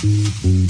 Mm-hmm.